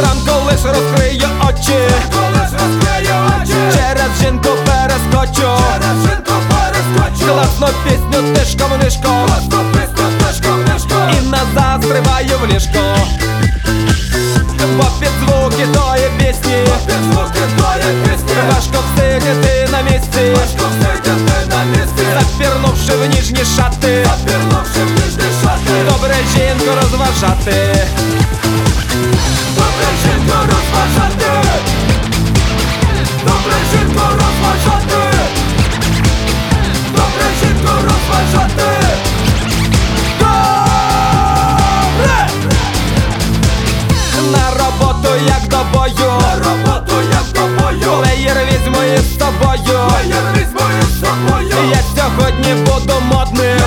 лиш розкрию очі, коли ж розкрию очі. Через жінку перескочу. Через жінку перескочу. Класно пісню тишком нишком Просто писню тишком нишком І назад зриваю в ліжко Бо під звуки тої пісні. Під звуки твої пісні. Важко всидіти на місці. Важко сидіти на місці. Запірнувши в ніжні шати. Запірнувши в ніжні шати. Добре жінку розважати як до бою. На роботу як тобою Плеєр візьму із тобою, Я візьму із собою. Я сьогодні буду модним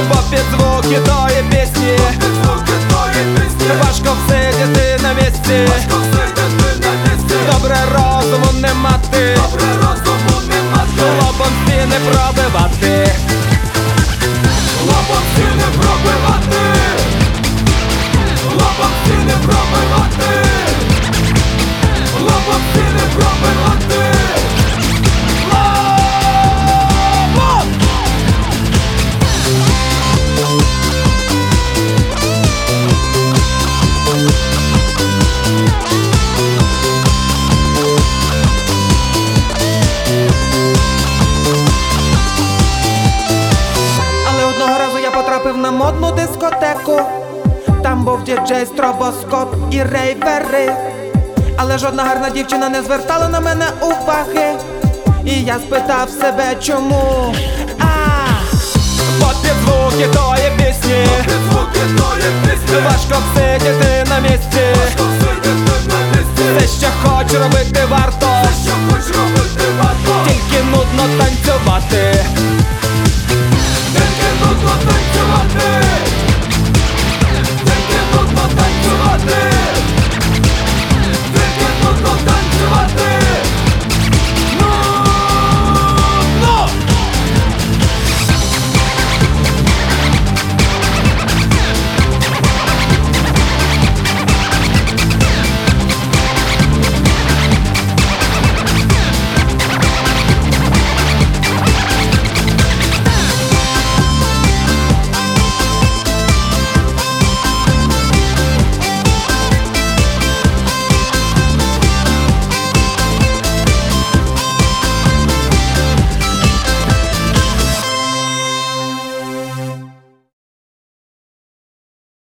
Бо під звуки тої пісні? Важко всидіти на місці? Добре розуму не мати Лобом стіни пробивати Був стробоскоп і рейвери. Але жодна гарна дівчина не звертала на мене уваги. І я спитав себе, чому. А, бо під звуки тої пісні важко всидіти на місці. Важко сидіти на місці Все, що хочу робити, варто. Робити варто Тільки нудно танцювати.